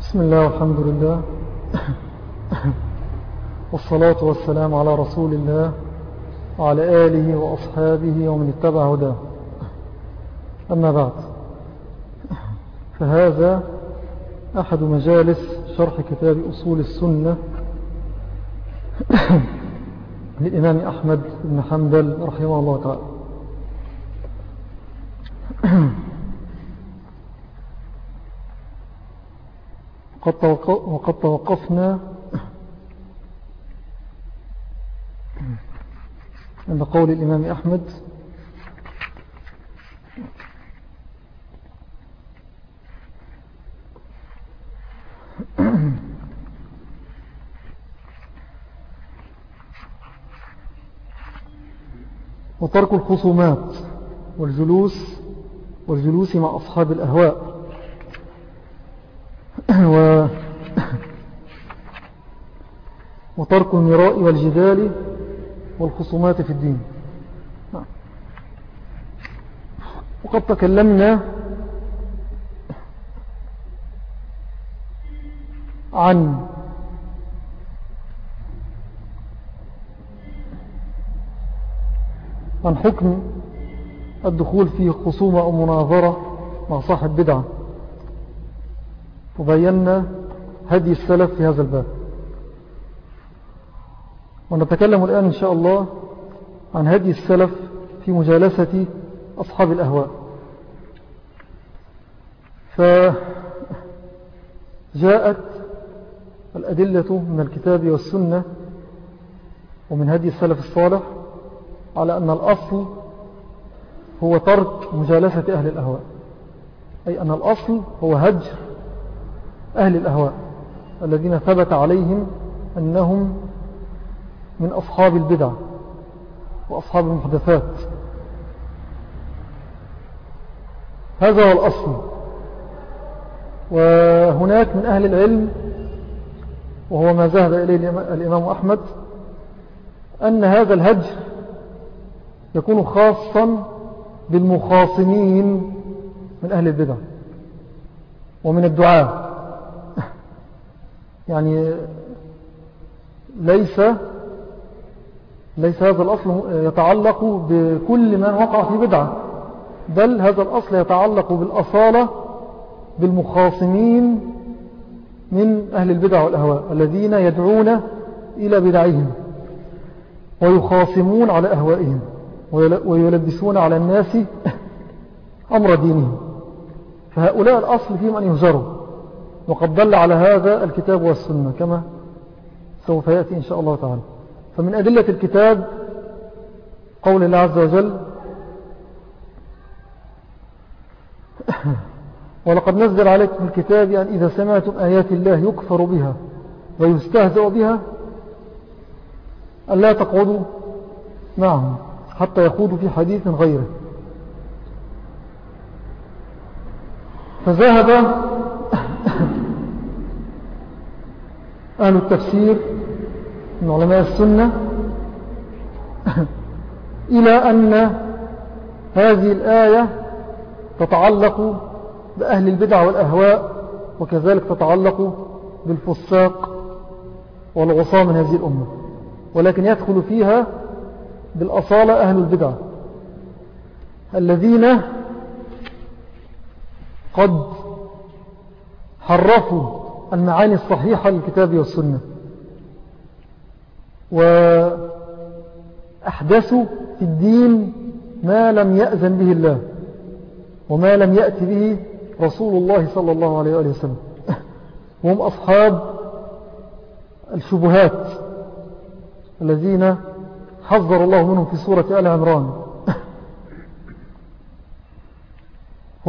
بسم الله والحمد لله والصلاة والسلام على رسول الله وعلى آله وأصحابه ومن اتبع هداه. أما بعد فهذا أحد مجالس شرح كتاب أصول السنة للإمام أحمد بن حنبل رحمه الله تعالى. وقد توقفنا عند قول الإمام أحمد. وترك الخصومات والجلوس والجلوس مع أصحاب الأهواء. وترك المراء والجدال والخصومات في الدين. وقد تكلمنا عن عن حكم الدخول في خصومة أو مناظرة مع صاحب بدعة. وبينا هدي السلف في هذا الباب. ونتكلم الآن إن شاء الله عن هدي السلف في مجالسة أصحاب الأهواء. فجاءت الأدلة من الكتاب والسنة ومن هدي السلف الصالح على أن الأصل هو ترك مجالسة أهل الأهواء. أي أن الأصل هو هجر أهل الأهواء الذين ثبت عليهم أنهم من أصحاب البدع وأصحاب المحدثات. هذا هو الأصل. وهناك من أهل العلم وهو ما ذهب إليه الإمام أحمد أن هذا الهجر يكون خاصا بالمخاصمين من أهل البدع ومن الدعاء يعني ليس ليس هذا الأصل يتعلق بكل من وقع في بدعة بل هذا الأصل يتعلق بالأصالة بالمخاصمين من أهل البدع والأهواء الذين يدعون إلى بدعهم ويخاصمون على أهوائهم ويلبسون على الناس أمر دينهم. فهؤلاء الأصل فيهم أن يهجروا وقد دل على هذا الكتاب والسنة كما سوف يأتي إن شاء الله تعالى. فمن أدلة الكتاب قول الله عز وجل ولقد نزل عليكم الكتاب أن إذا سمعتم آيات الله يكفر بها ويستهزأ بها أن لا تقعدوا معهم حتى يخوضوا في حديث غيره. فذهب أهل التفسير من علماء السنة. إلى أن هذه الآية تتعلق بأهل البدع والأهواء وكذلك تتعلق بالفساق والغصاء من هذه الأمة. ولكن يدخل فيها بالأصالة أهل البدع الذين قد حرفوا المعاني الصحيحة للكتاب والسنة. وأحدثوا في الدين ما لم يأذن به الله وما لم يأتي به رسول الله صلى الله عليه وسلم. وهم أصحاب الشبهات الذين حذر الله منهم في سورة آل عمران.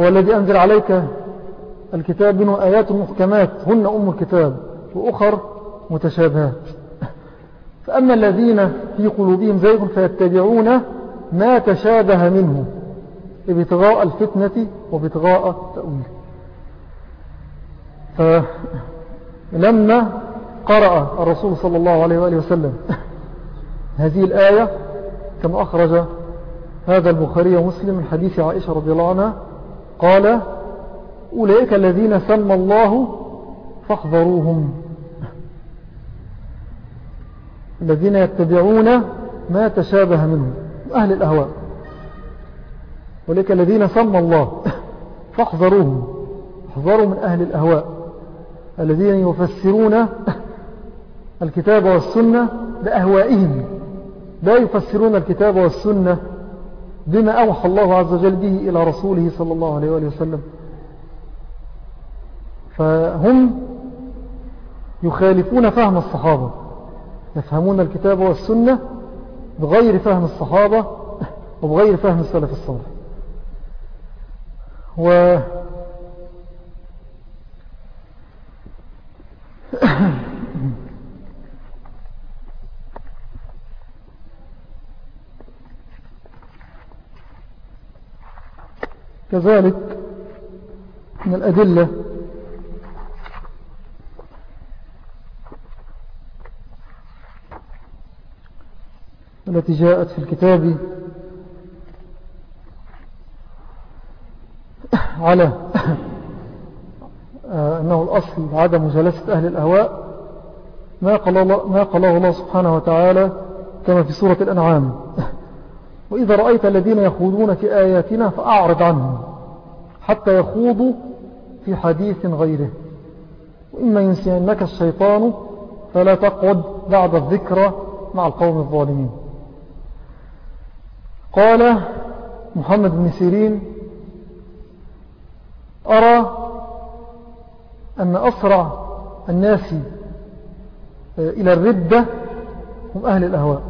هو الذي أنزل عليك الكتاب منه آيات محكمات هن أم الكتاب وأخر متشابهات. فأما الذين في قلوبهم زيغ فيتبعون ما تشابه منه ابتغاء الفتنة وابتغاء التأويل. فلما قرأ الرسول صلى الله عليه وآله وسلم هذه الآية كما أخرج هذا البخاري ومسلم من حديث عائشة رضي الله عنها قال أولئك الذين سمى الله فاحذروهم. الذين يتبعون ما تشابه منه أهل الأهواء. أولئك الذين سمى الله فاحذروهم احذروا من أهل الأهواء. الذين يفسرون الكتاب والسنة بأهوائهم. لا يفسرون الكتاب والسنة بما أوحى الله عز وجل به إلى رسوله صلى الله عليه وآله وسلم. فهم يخالفون فهم الصحابة. يفهمون الكتاب والسنة بغير فهم الصحابة وبغير فهم السلف الصالح. و كذلك من الأدلة التي جاءت في الكتاب على أنه الأصل عدم مجالسة أهل الأهواء ما قال الله, ما قاله الله سبحانه وتعالى كما في سورة الأنعام. وإذا رأيت الذين يخوضون في آياتنا فأعرض عنهم حتى يخوضوا في حديث غيره. وإما ينسينك الشيطان فلا تقعد بعد الذكرى مع القوم الظالمين. قال محمد بن سيرين أرى أن أسرع الناس إلى الردة هم أهل الأهواء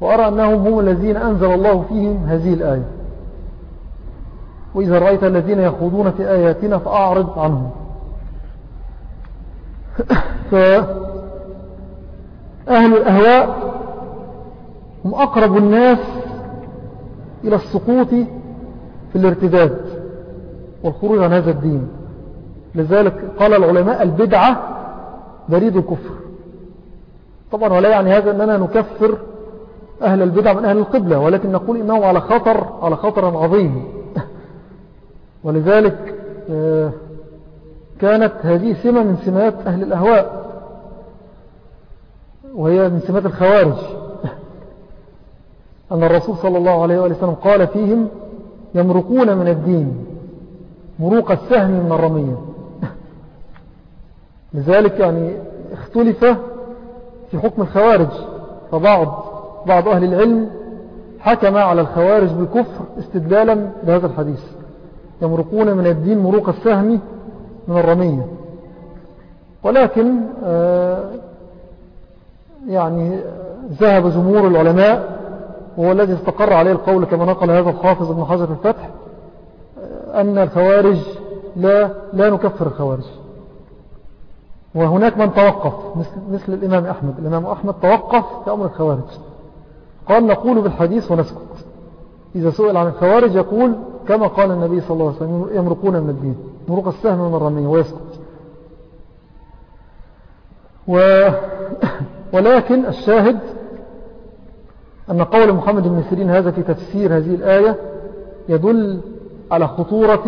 وأرى أنهم هم الذين أنزل الله فيهم هذه الآية. وإذا رأيت الذين يخوضون في آياتنا فأعرض عنهم. فأهل الأهواء هم أقرب الناس إلى السقوط في الارتداد والخروج عن هذا الدين. لذلك قال العلماء البدعة بريد الكفر. طبعا ولا يعني هذا أننا نكفر أهل البدع من أهل القبلة ولكن نقول إنهم على خطر على خطر عظيم. ولذلك آه، كانت هذه سمة من سمات أهل الأهواء وهي من سمات الخوارج. أن الرسول صلى الله عليه وسلم قال فيهم يمرقون من الدين مروق السهم من الرمية. لذلك يعني اختلف في حكم الخوارج فبعض بعض أهل العلم حكم على الخوارج بالكفر استدلالا بهذا الحديث. يمرقون من الدين مروق السهم من الرمية. ولكن آه، يعني ذهب جمهور العلماء وهو الذي استقر عليه القول كما نقل هذا الحافظ ابن حجر الفتح أن الخوارج لا, لا نكفر الخوارج. وهناك من توقف مثل, مثل الإمام أحمد. الإمام أحمد توقف في أمر الخوارج. قال نقول بالحديث ونسكت. إذا سئل عن الخوارج يقول كما قال النبي صلى الله عليه وسلم يمرقون من الدين. مرق السهم من الرمية ويسكت و ولكن الشاهد أن قول محمد بن سيرين هذا في تفسير هذه الآية يدل على خطورة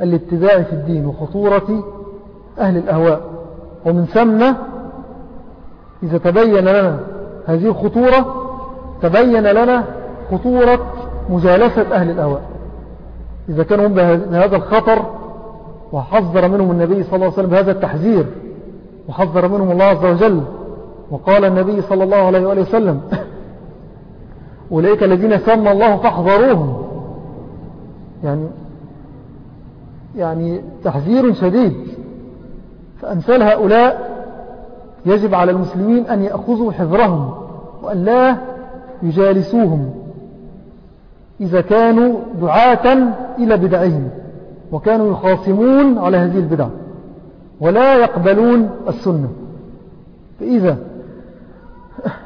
الابتداع في الدين وخطورة أهل الأهواء. ومن ثم إذا تبين لنا هذه الخطورة تبين لنا خطورة مجالسة أهل الأهواء. إذا كانوا هم بهذا الخطر وحذر منهم النبي صلى الله عليه وسلم بهذا التحذير وحذر منهم الله عز وجل وقال النبي صلى الله عليه وآله وسلم أولئك الذين سمى الله فاحذروهم. يعني يعني تحذير شديد. فأمثال هؤلاء يجب على المسلمين أن يأخذوا حذرهم وأن لا يجالسوهم إذا كانوا دعاة إلى بدعهم وكانوا يخاصمون على هذه البدع ولا يقبلون السنة. فإذا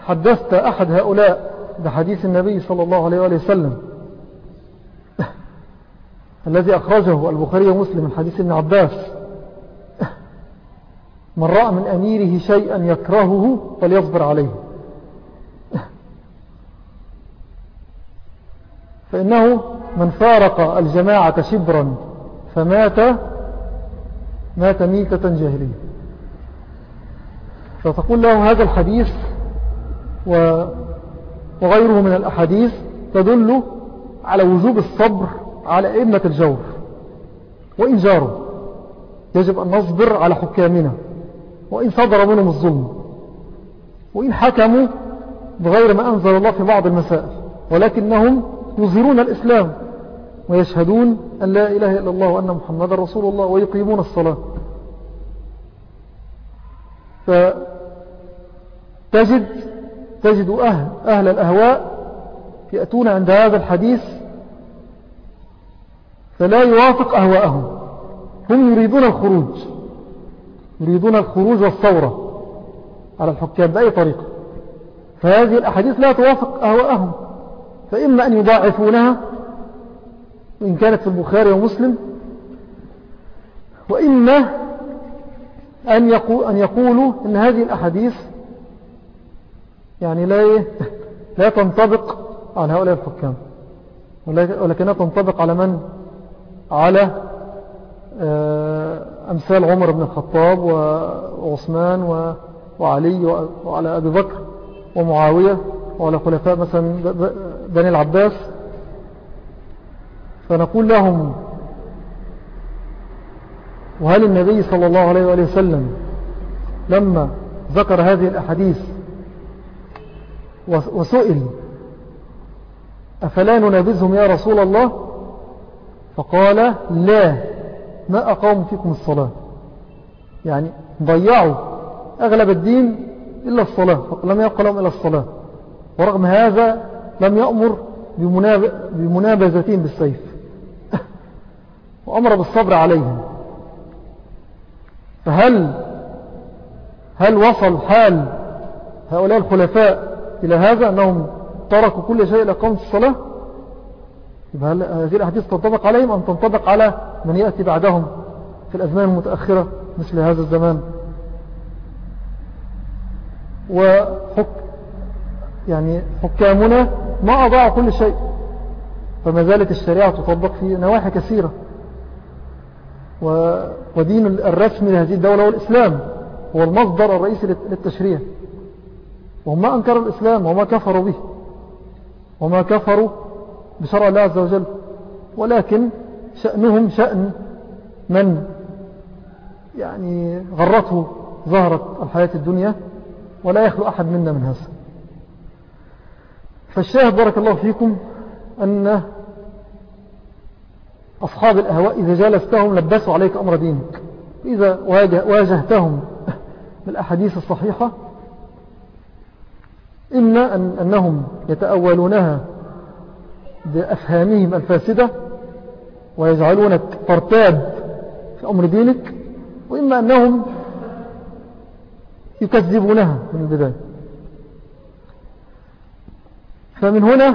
حدثت أحد هؤلاء بحديث النبي صلى الله عليه وآله وسلم. الذي أخرجه البخاري ومسلم من حديث ابن عباس. من رأى من أميره شيئا يكرهه فليصبر عليه. فإنه من فارق الجماعة شبرا فمات مات ميتة جاهلية. فتقول له هذا الحديث وغيره من الأحاديث تدل على وجوب الصبر على إئمة الجور وإن جاروا يجب أن نصبر على حكامنا. وإن صدر منهم الظلم. وإن حكموا بغير ما أنزل الله في بعض المسائل. ولكنهم يظهرون الإسلام ويشهدون أن لا إله إلا الله وأن محمد رسول الله ويقيمون الصلاة. فتجد تجد أهل, أهل الأهواء يأتون عند هذا الحديث فلا يوافق أهواءهم. هم يريدون الخروج يريدون الخروج والثورة على الحكام بأي طريقة. فهذه الأحاديث لا توافق أهواءهم. فإما أن يضاعفونها إن كانت في البخاري ومسلم وإما أن, أن يقولوا أن هذه الأحاديث يعني لا لا تنطبق على هؤلاء الحكام. ولكنها تنطبق على من؟ على آه، أمثال عمر بن الخطاب وعثمان وعلي وعلى أبي بكر ومعاوية وعلى خلفاء مثلا بني العباس. فنقول لهم وهل النبي صلى الله عليه وآله وسلم لما ذكر هذه الأحاديث وسئل. أفلا ننابذهم يا رسول الله؟ فقال لا ما أقام فيكم الصلاة؟ يعني ضيعوا أغلب الدين إلا الصلاة لم يبقى لهم إلا الصلاة. ورغم هذا لم يأمر بمنابذتهم بالسيف. وأمر بالصبر عليهم. فهل هل وصل حال هؤلاء الخلفاء إلى هذا أنهم تركوا كل شيء لقوم الصلاة؟ هل هذه الأحاديث تنطبق عليهم أم تنطبق على من يأتي بعدهم في الأزمان المتأخرة مثل هذا الزمان؟ وحك يعني حكامنا ما أضاعوا كل شيء فما زالت الشريعة تطبق في نواحي كثيرة. ودين الرسمي لهذه الدولة هو الإسلام هو المصدر الرئيسي للتشريع. وهم ما أنكروا الإسلام وما كفروا به وما كفروا بشرع الله عز وجل. ولكن شأنهم شأن من يعني غرته ظهرت الحياة الدنيا ولا يخلو أحد منا من هذا. فالشاهد بارك الله فيكم أن أصحاب الأهواء إذا جالستهم لبسوا عليك أمر دينك. إذا واجهتهم بالأحاديث الصحيحة إما أن أنهم يتأولونها بأفهامهم الفاسدة ويجعلونك ترتاب في أمر دينك وإما أنهم يكذبونها من البداية فمن هنا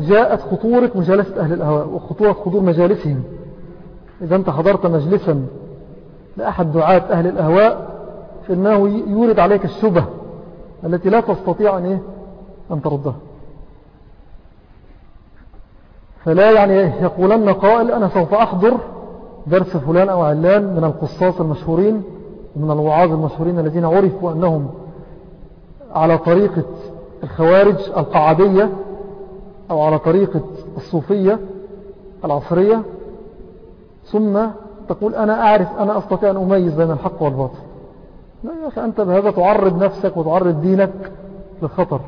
جاءت خطورة مجالسة أهل الأهواء وخطورة حضور مجالسهم إذا أنت حضرت مجلسا لأحد دعاة أهل الأهواء فإنه يورد عليك الشبه التي لا تستطيع أن, إيه؟ أن تردها فلا يعني يقولن قائل أنا سوف أحضر درس فلان أو علان من القصاص المشهورين ومن الوعاظ المشهورين الذين عرفوا أنهم على طريقة الخوارج القعدية أو على طريقة الصوفية العصرية. ثم تقول أنا أعرف أنا أستطيع أن أميز بين الحق والباطل. لا يا أخي أنت بهذا تعرض نفسك وتعرض دينك للخطر.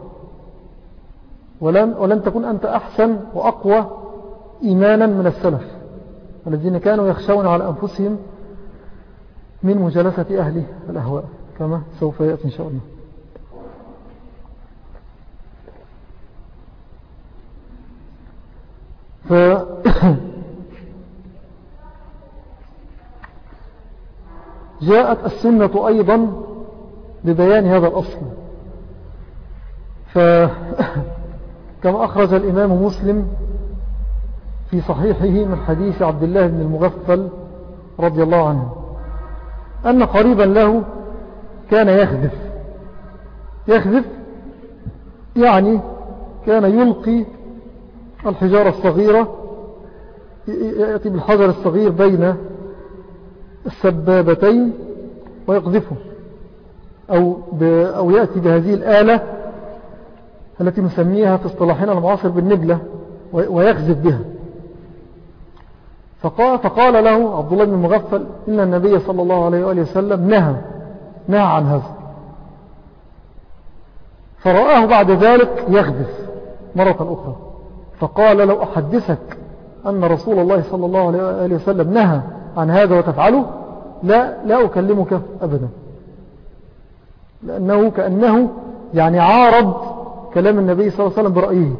ولن, ولن تكون أنت أحسن وأقوى إيمانا من السلف الذين كانوا يخشون على أنفسهم من مجالسة أهل الأهواء كما سوف يأتي إن شاء الله. ف جاءت السنة أيضا ببيان هذا الأصل. ف كما أخرج الإمام مسلم في صحيحه من حديث عبد الله بن المغفل رضي الله عنه أن قريبا له كان يخذف. يخذف يعني كان يلقي الحجارة الصغيرة يأتي بالحجر الصغير بين السبابتين ويقذفه أو, أو يأتي بهذه الآلة التي نسميها في اصطلاحنا المعاصر بالنبلة ويخذف بها. فقال, فقال له عبد الله بن المغفل إن النبي صلى الله عليه وآله وسلم نهى نهى عن هذا. فرآه بعد ذلك يخذف مرة أخرى. فقال لو أحدثك أن رسول الله صلى الله عليه وسلم نهى عن هذا وتفعله؟ لا, لا أكلمك أبدا. لأنه كأنه يعني عارض كلام النبي صلى الله عليه وسلم برأيه.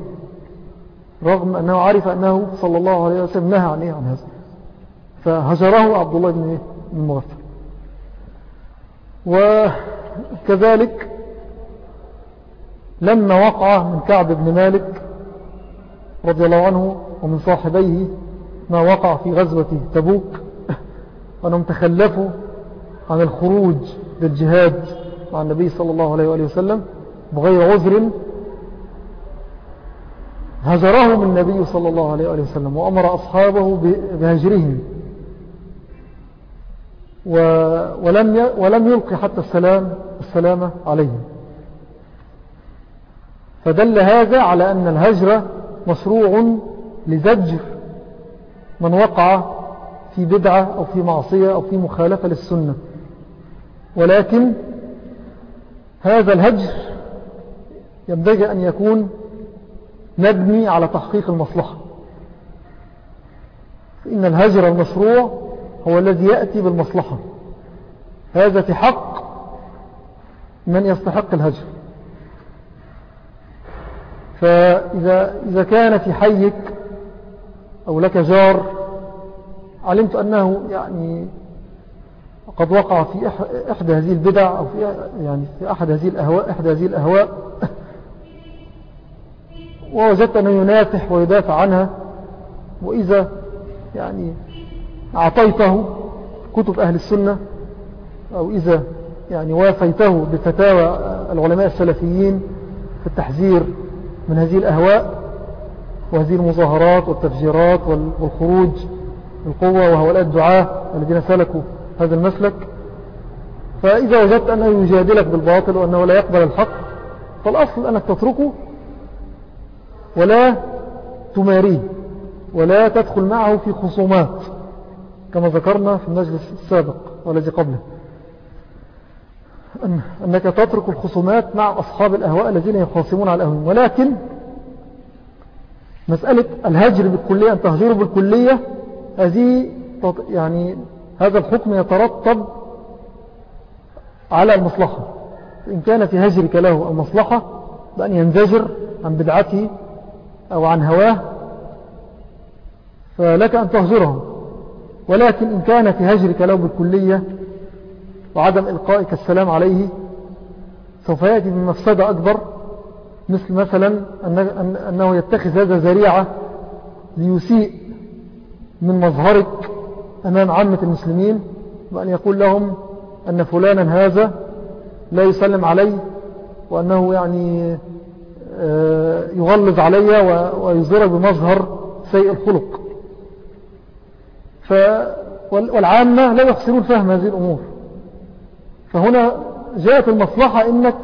رغم أنه عرف أنه صلى الله عليه وسلم نهى عن, إيه؟ عن هذا. فهجره عبد الله بن المغفر وكذلك لما وقع من كعب بن مالك رضي الله عنه ومن صاحبيه ما وقع في غزوة تبوك أنهم تخلفوا عن الخروج للجهاد مع النبي صلى الله عليه وآله وسلم بغير عذر هجرهم النبي صلى الله عليه وسلم وأمر أصحابه بهجرهم. ولم ولم يلقي حتى السلام السلامة عليهم. فدل هذا على أن الهجرة مشروع لزجر من وقع في بدعة أو في معصية أو في مخالفة للسنة. ولكن هذا الهجر ينبغي أن يكون مبني على تحقيق المصلحة. فإن الهجر المشروع هو الذي يأتي بالمصلحة. هذا في حق من يستحق الهجر. فإذا إذا كان في حيك أو لك جار علمت أنه يعني قد وقع في إحدى هذه البدع أو في يعني في أحد هذه الأهواء إحدى هذه الأهواء. ووجدت أنه ينافح ويدافع عنها وإذا يعني أعطيته كتب أهل السنة أو إذا يعني وافيته بفتاوى العلماء السلفيين في التحذير من هذه الأهواء وهذه المظاهرات والتفجيرات والخروج القوة وهؤلاء الدعاء الذين سلكوا هذا المسلك. فإذا وجدت أنه يجادلك بالباطل وأنه لا يقبل الحق فالأصل أنك تتركه ولا تماريه ولا تدخل معه في خصومات كما ذكرنا في المجلس السابق والذي قبله. أنك تترك الخصومات مع أصحاب الأهواء الذين يخاصمون على الأهواء. ولكن مسألة الهجر بالكلية أن تهجره بالكلية هذه يعني هذا الحكم يترتب على المصلحة. إن كان في هجرك له المصلحة بأن ينزجر عن بدعته أو عن هواه فلك أن تهجره ولكن إن كان في هجرك له بالكلية وعدم إلقائك السلام عليه سوف يأتي بمفسدة أكبر مثل مثلا أنه يتخذ هذا ذريعة ليسيء من مظهرك أمام عامة المسلمين وأن يقول لهم أن فلانا هذا لا يسلم علي وأنه يعني يغلظ علي ويظهر بمظهر سيء الخلق. والعامة لا يحسنون فهم هذه الأمور. فهنا جاءت المصلحة إنك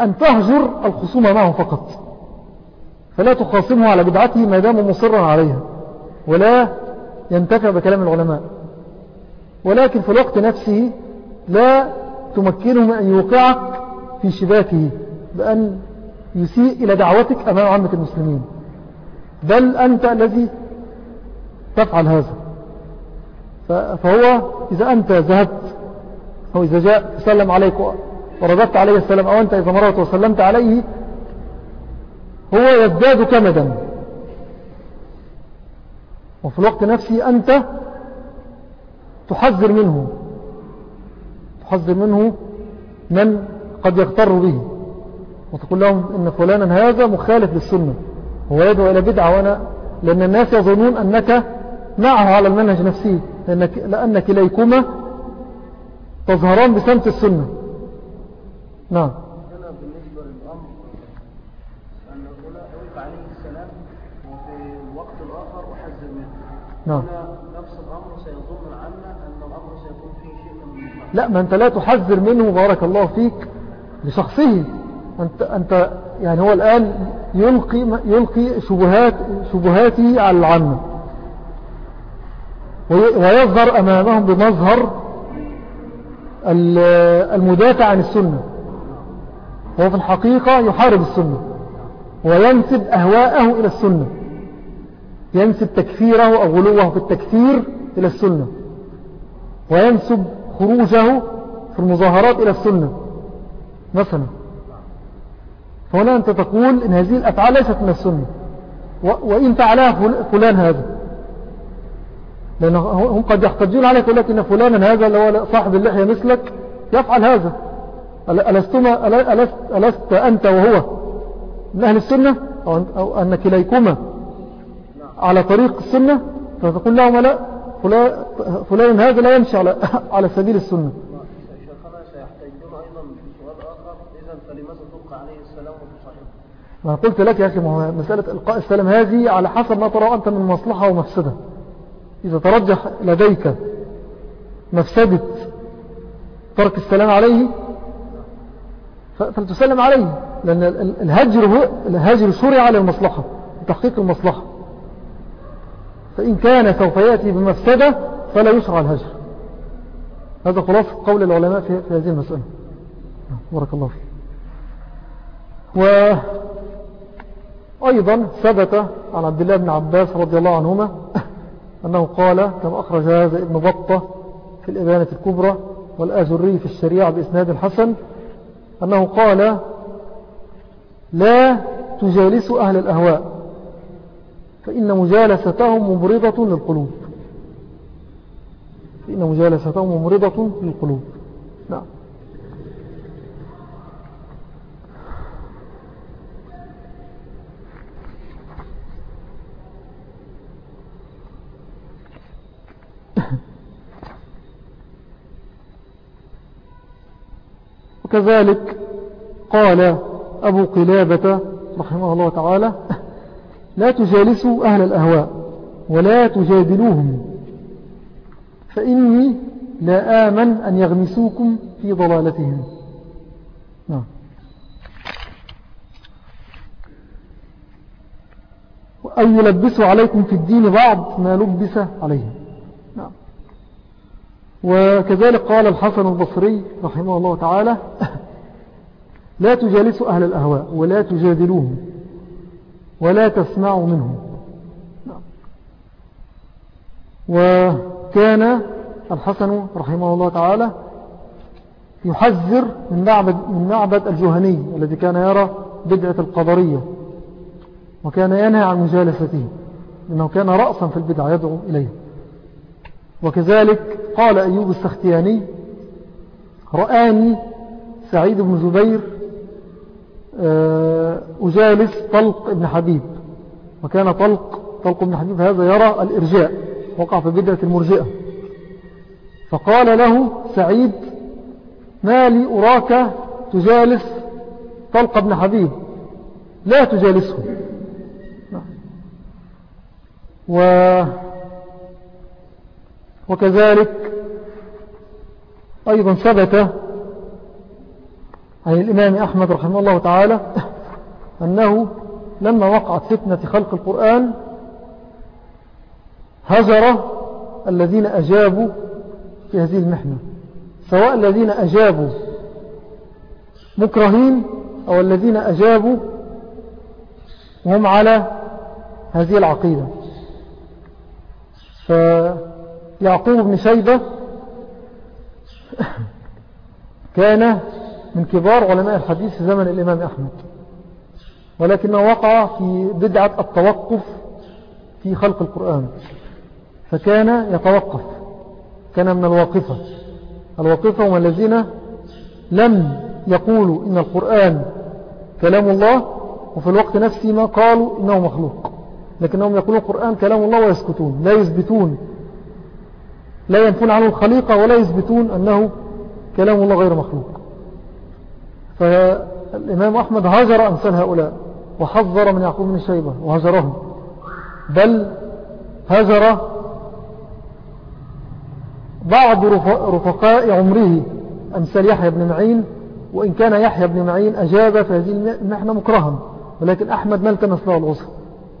أن تهجر الخصومة معه فقط. فلا تخاصمه على بدعته ما دام مصرا عليها. ولا ينتفع بكلام العلماء. ولكن في الوقت نفسه لا تمكنه من أن يوقعك في شباكه. بأن يسيء إلى دعوتك أمام عامة المسلمين. بل أنت الذي تفعل هذا. فهو إذا أنت ذهبت أو إذا جاء سلم عليك ورددت عليه السلام أو أنت إذا مرت وسلمت عليه هو يزداد كمدا. وفي الوقت نفسه أنت تحذر منه. تحذر منه من قد يغتر به. وتقول لهم إن فلانا هذا مخالف للسنة هو يدعو إلى بدعة وأنا لأن الناس يظنون أنك معه على المنهج نفسه لأنك, لأن كليكما تظهران بسمت السنة. نعم. نعم. نفس الأمر سيظن عنا أن الأمر سيكون فيه شيء من لا ما أنت لا تحذر منه بارك الله فيك لشخصه. أنت, أنت يعني هو الآن يلقي, يلقي شبهات شبهاته على العامة ويظهر أمامهم بمظهر المدافع عن السنة. هو في الحقيقة يحارب السنة. وينسب أهواءه إلى السنة. ينسب تكفيره أو غلوه في التكفير إلى السنة. وينسب خروجه في المظاهرات إلى السنة. مثلا فهنا أنت تقول إن هذه الأفعال ليست من السنة. وإن فعلها فلان هذا. لأن هم قد يحتجون عليك لك إن فلانا هذا اللي هو صاحب اللحية مثلك يفعل هذا. ألستما ألست, ألست أنت وهو من أهل السنة؟ أو, أو أن كليكما على طريق السنة؟ فتقول لهم لا فلان هذا لا يمشي على, على سبيل السنة. ما قلت لك يا أخي مسألة إلقاء السلام هذه على حسب ما ترى أنت من مصلحة ومفسدة إذا ترجح لديك مفسدة ترك السلام عليه فلتسلم عليه لأن الهجر, هو الهجر شرع للمصلحة لتحقيق المصلحة. فإن كان سوف يأتي بمفسدة فلا يشرع الهجر. هذا خلاص قول العلماء في, هذه المسألة. بارك الله فيك. وأيضا ثبت عن عبد الله بن عباس رضي الله عنهما أنه قال كما أخرج هذا ابن بطة في الإبانة الكبرى والآجري في الشريعة بإسناد الحسن أنه قال لا تجالسوا أهل الأهواء فإن مجالستهم ممرضة للقلوب. فإن مجالستهم ممرضة للقلوب. نعم. وكذلك قال أبو قلابة رحمه الله تعالى لا تجالسوا أهل الأهواء ولا تجادلوهم فإني لا آمن أن يغمسوكم في ضلالتهم. نعم. أو يلبسوا عليكم في الدين بعض ما لبس عليهم. وكذلك قال الحسن البصري رحمه الله تعالى لا تجالسوا أهل الأهواء ولا تجادلوهم ولا تسمعوا منهم. وكان الحسن رحمه الله تعالى يحذر من معبد, من معبد الجهني الذي كان يرى بدعة القدرية وكان ينهى عن مجالسته لأنه كان رأسا في البدعة يدعو إليه. وكذلك قال أيوب السختياني رآني سعيد بن زبير آه، أجالس طلق ابن حبيب. وكان طلق طلق ابن حبيب هذا يرى الإرجاء وقع في بدعة المرجئة. فقال له سعيد ما لي أراك تجالس طلق ابن حبيب؟ لا تجالسه. و وكذلك أيضا ثبت عن الإمام أحمد رحمه الله تعالى أنه لما وقعت فتنة خلق القرآن هجر الذين أجابوا في هذه المحنة سواء الذين أجابوا مكرهين أو الذين أجابوا وهم على هذه العقيدة. فيعقوب بن شيبة كان من كبار علماء الحديث في زمن الإمام أحمد ولكنه وقع في بدعة التوقف في خلق القرآن فكان يتوقف كان من الواقفة الواقفة هم الذين لم يقولوا إن القرآن كلام الله وفي الوقت نفسه ما قالوا إنه مخلوق لكنهم يقولون القرآن كلام الله ويسكتون لا يثبتون لا ينفون عنه الخليقة ولا يثبتون أنه كلام الله غير مخلوق. فالإمام أحمد هجر أمثال هؤلاء وحذر من يعقوب بن الشيبة وهجرهم. بل هجر بعض رفقاء عمره أمثال يحيى بن معين وإن كان يحيى بن معين أجاب في هذه المحنة مكرها ولكن أحمد ما التمس له الغصر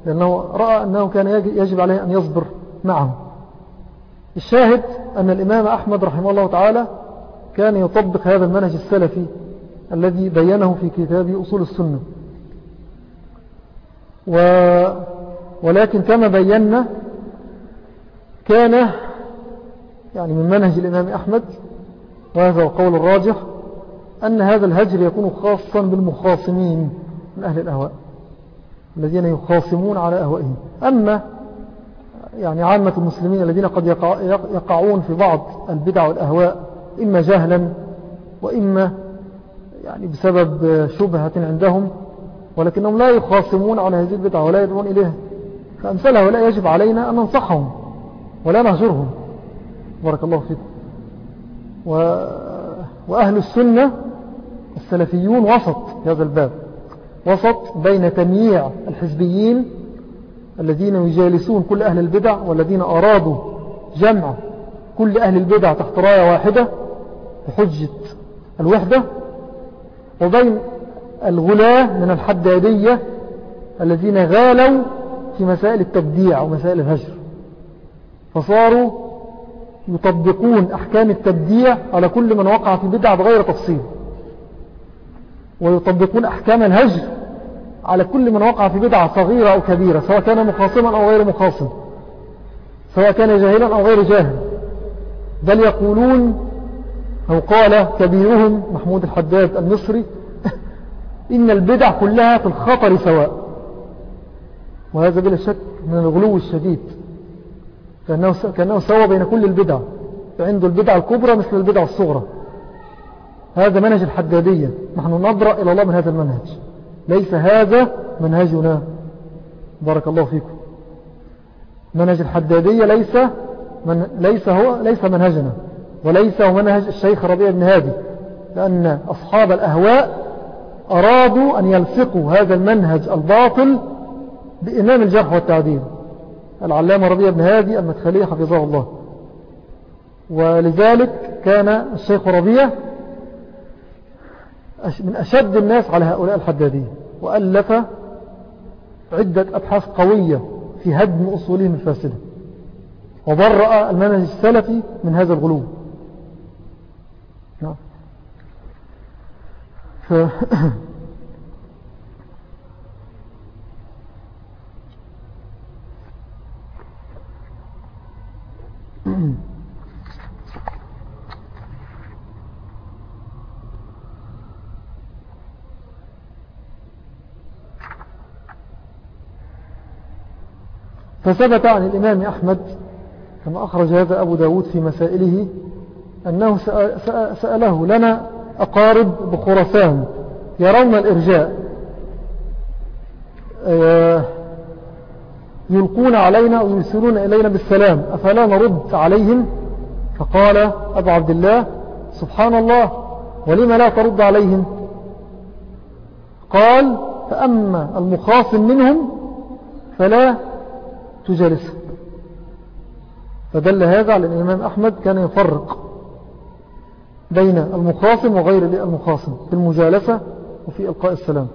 لأنه رأى أنه كان يجب عليه أن يصبر معه الشاهد أن الإمام أحمد رحمه الله تعالى كان يطبق هذا المنهج السلفي الذي بينه في كتاب أصول السنة. و ولكن كما بينا كان يعني من منهج الإمام أحمد وهذا هو قول الراجح أن هذا الهجر يكون خاصا بالمخاصمين من أهل الأهواء الذين يخاصمون على أهوائهم. أما يعني عامة المسلمين الذين قد يقعون في بعض البدع والأهواء إما جهلا وإما يعني بسبب شبهة عندهم ولكنهم لا يخاصمون على هذه البدع ولا يدعون إليها. فأمثالها ولا يجب علينا أن ننصحهم ولا نهجرهم. بارك الله فيكم. و... وأهل السنة السلفيون وسط في هذا الباب وسط بين تمييع الحزبيين الذين يجالسون كل أهل البدع والذين أرادوا جمع كل أهل البدع تحت راية واحدة بحجة الوحدة وبين الغلاة من الحدادية الذين غالوا في مسائل التبديع ومسائل الهجر فصاروا يطبقون أحكام التبديع على كل من وقع في بدع بغير تفصيل ويطبقون أحكام الهجر على كل من وقع في بدعة صغيرة أو كبيرة سواء كان مخاصما أو غير مخاصم سواء كان جاهلا أو غير جاهل. بل يقولون أو قال كبيرهم محمود الحداد المصري إن البدع كلها في الخطر سواء. وهذا بلا شك من الغلو الشديد. كأنه, سوى بين كل البدع. فعنده البدع الكبرى مثل البدع الصغرى. هذا منهج الحدادية. نحن نبرأ إلى الله من هذا المنهج. ليس هذا منهجنا. بارك الله فيكم. منهج الحدادية ليس من ليس هو ليس منهجنا وليس هو منهج الشيخ ربيع بن هادي لأن أصحاب الأهواء أرادوا أن يلفقوا هذا المنهج الباطل بإمام الجرح والتعديل. العلامة ربيع بن هادي المدخلية حفظه الله. ولذلك كان الشيخ ربيع من أشد الناس على هؤلاء الحدادين. وألف عدة أبحاث قوية في هدم أصولهم الفاسدة. وبرأ المنهج السلفي من هذا الغلو. نعم. ف... فثبت عن الإمام أحمد كما أخرج هذا أبو داود في مسائله أنه سأله لنا أقارب بخرسان يرون الإرجاء آه، يلقون علينا ويرسلون إلينا بالسلام أفلا نرد عليهم؟ فقال أبو عبد الله سبحان الله ولما لا ترد عليهم؟ قال فأما المخاصم منهم فلا تجالسه فدل هذا على الإمام أحمد كان يفرق بين المخاصم وغير المخاصم في المجالسة وفي إلقاء السلام.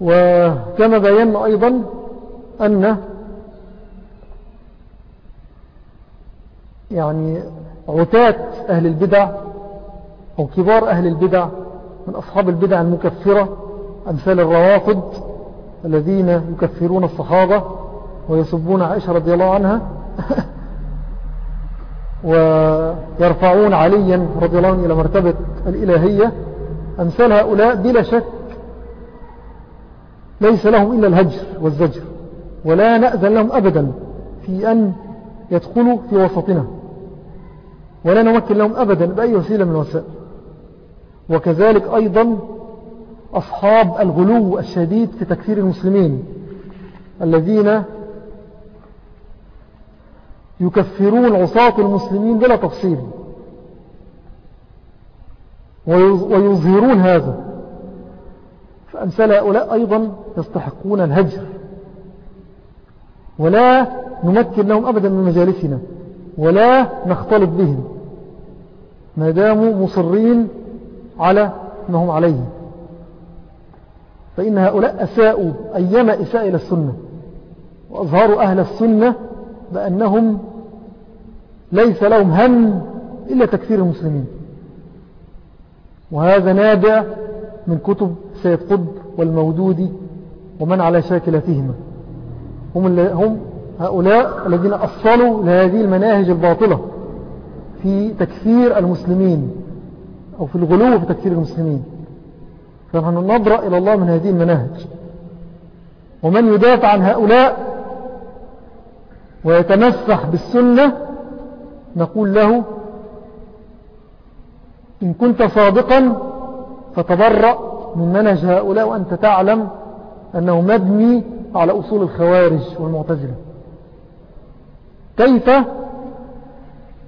وكما بينا أيضا أن يعني عتات أهل البدع أو كبار أهل البدع من أصحاب البدع المكفرة أمثال الروافض الذين يكفرون الصحابة ويسبون عائشة رضي الله عنها ويرفعون عليا رضي الله عنه إلى مرتبة الإلهية. أمثال هؤلاء بلا شك ليس لهم إلا الهجر والزجر ولا نأذن لهم أبدا في أن يدخلوا في وسطنا ولا نمكن لهم أبدا بأي وسيلة من الوسائل. وكذلك أيضا أصحاب الغلو الشديد في تكفير المسلمين الذين يكفرون عصاة المسلمين بلا تفصيل. ويظهرون هذا. فأمثال هؤلاء أيضا يستحقون الهجر. ولا نمكن لهم أبدا من مجالسنا. ولا نختلط بهم. ما داموا مصرين على ما هم عليه. فإن هؤلاء أساءوا أيما إساء إلى السنة وأظهروا أهل السنة بأنهم ليس لهم هم إلا تكثير المسلمين. وهذا نابع من كتب سيد قطب والمودودي ومن على شاكلتهما. هم, هم هؤلاء الذين أصلوا لهذه المناهج الباطلة في تكثير المسلمين أو في الغلو في تكثير المسلمين. فنحن نضرأ إلى الله من هذه المناهج. ومن يدافع عن هؤلاء ويتمسح بالسنة نقول له إن كنت صادقا فتبرأ من منهج هؤلاء وأنت تعلم أنه مبني على أصول الخوارج والمعتزلة. كيف؟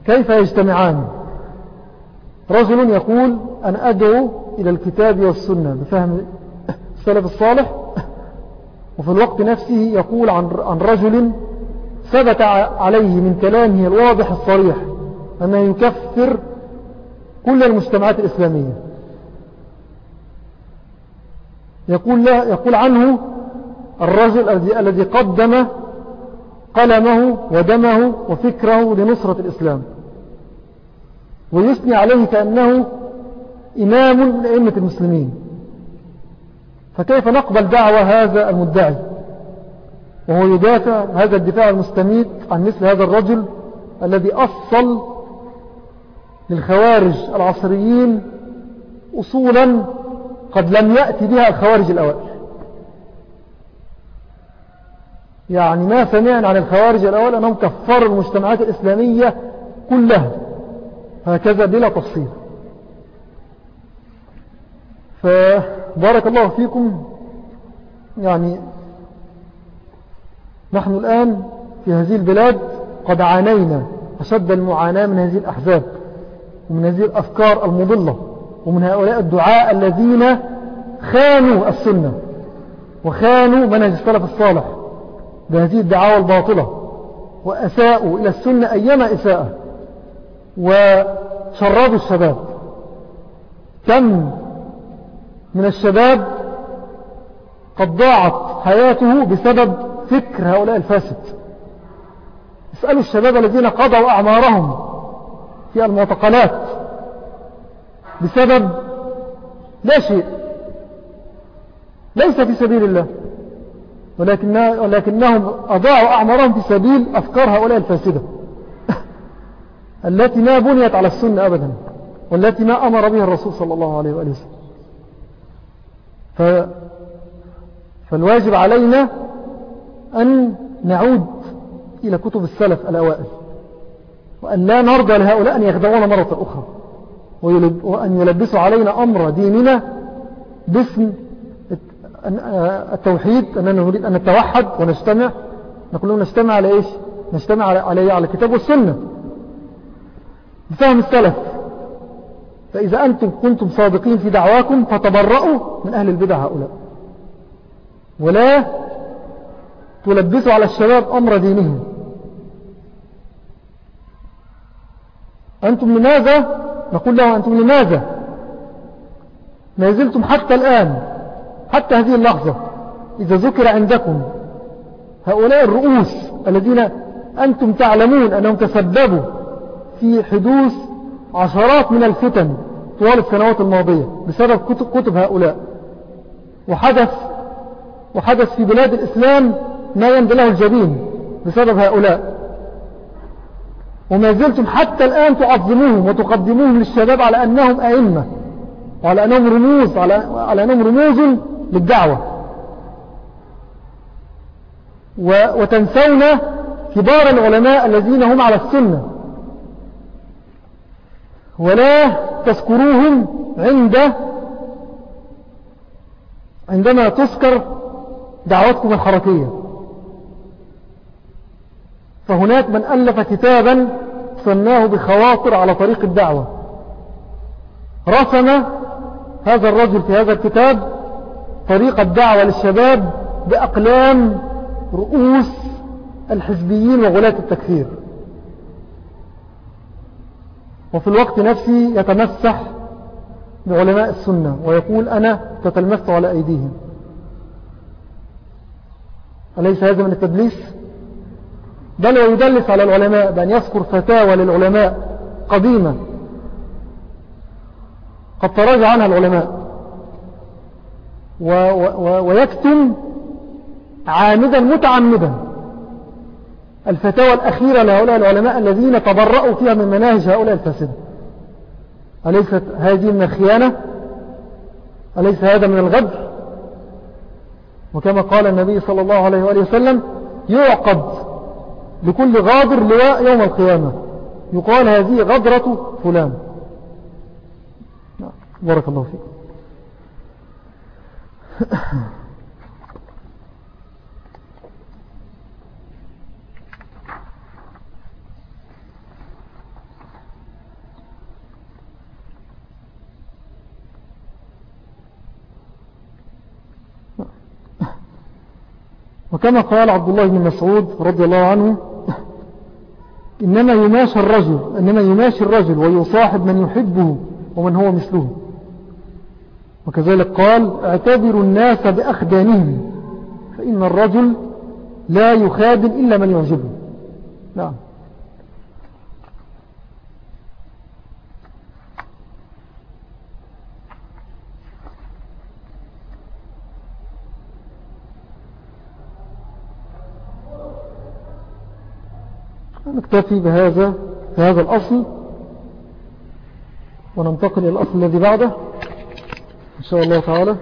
كيف يجتمعان؟ رجل يقول أن أدعو إلى الكتاب والسنة بفهم السلف الصالح وفي الوقت نفسه يقول عن رجل ثبت عليه من كلامه الواضح الصريح أنه يكفر كل المجتمعات الإسلامية. يقول, له يقول عنه الرجل الذي قدم قلمه ودمه وفكره لنصرة الإسلام. ويثني عليه كأنه إمام من أئمة المسلمين. فكيف نقبل دعوة هذا المدعي؟ وهو يدافع هذا الدفاع المستميت عن مثل هذا الرجل الذي أصل للخوارج العصريين أصولا قد لم يأتي بها الخوارج الأوائل يعني ما سمعنا عن الخوارج الأول أنهم كفروا المجتمعات الإسلامية كلها. هكذا بلا تفصيل. فبارك الله فيكم. يعني نحن الآن في هذه البلاد قد عانينا أشد المعاناة من هذه الأحزاب ومن هذه الأفكار المضلة ومن هؤلاء الدعاء الذين خانوا السنة وخانوا منهج السلف الصالح بهذه الدعاوى الباطلة وأساءوا إلى السنة أيما إساءة وشربوا الشباب. كم من الشباب قد ضاعت حياته بسبب فكر هؤلاء الفاسد. اسألوا الشباب الذين قضوا أعمارهم في المعتقلات بسبب لا شيء ليس في سبيل الله ولكنهم أضاعوا أعمارهم في سبيل أفكار هؤلاء الفاسدة. التي ما بنيت على السنة أبدا والتي ما أمر بها الرسول صلى الله عليه وآله وسلم. فالواجب علينا أن نعود إلى كتب السلف الأوائل وأن لا نرضى لهؤلاء أن يخدعونا مرة أخرى وأن يلبسوا علينا أمر ديننا باسم التوحيد أننا نريد أن نتوحد ونجتمع. نقول لهم نجتمع على إيش؟ نجتمع على, على, على الكتاب والسنة. بفهم السلف. فإذا أنتم كنتم صادقين في دعواكم فتبرأوا من أهل البدع هؤلاء. ولا تلبسوا على الشباب أمر دينهم. أنتم لماذا؟ نقول له أنتم لماذا؟ ما زلتم حتى الآن حتى هذه اللحظة إذا ذكر عندكم هؤلاء الرؤوس الذين أنتم تعلمون أنهم تسببوا في حدوث عشرات من الفتن طوال السنوات الماضية بسبب كتب, هؤلاء. وحدث وحدث في بلاد الإسلام ما يمد له الجبين بسبب هؤلاء. وما زلتم حتى الآن تعظموهم وتقدموهم للشباب على أنهم أئمة وعلى أنهم رموز على, على أنهم رموز للدعوة. وتنسون كبار العلماء الذين هم على السنة. ولا تذكروهم عند عندما تذكر دعوتكم الحركية فهناك من ألف كتابا سماه بخواطر على طريق الدعوة. رسم هذا الرجل في هذا الكتاب طريق الدعوة للشباب بأقلام رؤوس الحزبيين وغلاة التكفير. وفي الوقت نفسه يتمسح بعلماء السنة ويقول أنا تتلمست على أيديهم. أليس هذا من التدليس؟ بل ويدلس على العلماء بأن يذكر فتاوى للعلماء قديمة قد تراجع عنها العلماء. و و ويكتم عامدا متعمدا. الفتاوى الأخيرة لهؤلاء العلماء الذين تبرأوا فيها من مناهج هؤلاء الفاسد أليست هذه من الخيانة؟ أليس هذا من الغدر؟ وكما قال النبي صلى الله عليه وآله وسلم يعقد لكل غادر لواء يوم القيامة. يقال هذه غدرة فلان. بارك الله فيك. وكما قال عبد الله بن مسعود رضي الله عنه إنما يماشى الرجل إنما يماشي الرجل ويصاحب من يحبه ومن هو مثله. وكذلك قال اعتبروا الناس بأخدانهم فإن الرجل لا يخادم إلا من يعجبه. نعم. نكتفي بهذا بهذا الأصل وننتقل إلى الأصل الذي بعده. إن شاء الله تعالى.